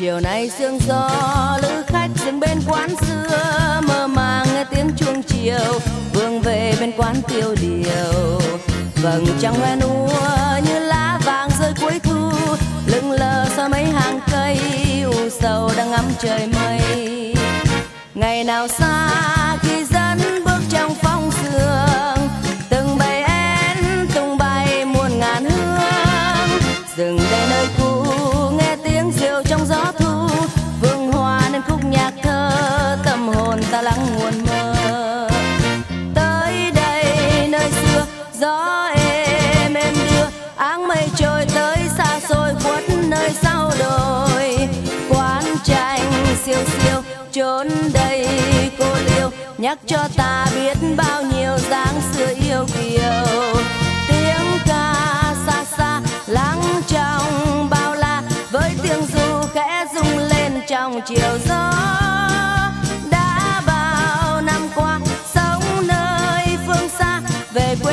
chiều nay sương gió, lữ khách dừng bên quán xưa mơ màng nghe tiếng chuông chiều. Vương về bên quán tiêu điều. Vầng trăng hoen úa như lá vàng rơi cuối thu. Lững lờ sau mấy hàng cây, u sầu đang ngắm trời mây. Ngày nào xa chiều trong gió thu. Vương hoa nên khúc nhạc thơ, tâm hồn ta lắng nguồn mơ. Tới đây nơi xưa, gió êm êm đưa, áng mây trôi tới xa xôi khuất nơi sau đồi. Quán tranh siêu siêu trốn đây cô liêu, nhắc cho ta biết bao nhiêu dáng xưa yêu kiều. Trong chiều gió. Đã bao năm qua sống nơi phương xa về quê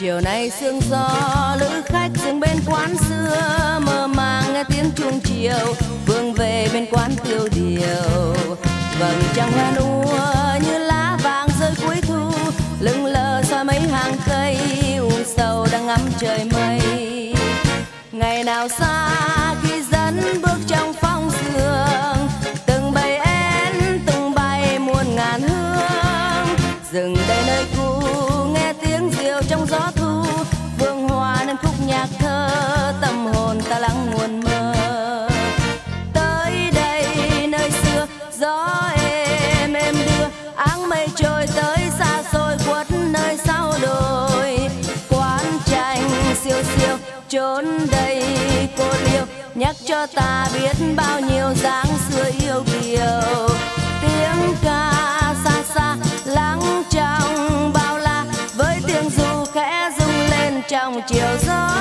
chiều nay sương gió, lữ khách dừng bên quán xưa mơ màng nghe tiếng chuông chiều, vương về bên quán tiêu điều. Vầng trăng hoen úa như lá vàng rơi cuối thu, lững lờ soi mấy hàng cây, u sầu đang ngắm trời mây. Ngày nào xa lắng nguồn mơ tới đây nơi xưa, gió êm em đưa, áng mây trôi tới xa xôi khuất nơi sau đồi. Quán tranh siêu siêu trốn đây cô liêu, nhắc cho ta biết bao nhiêu dáng xưa yêu kiều. Tiếng ca xa xa, lắng trong bao la, với tiếng du khẽ rung lên trong chiều gió.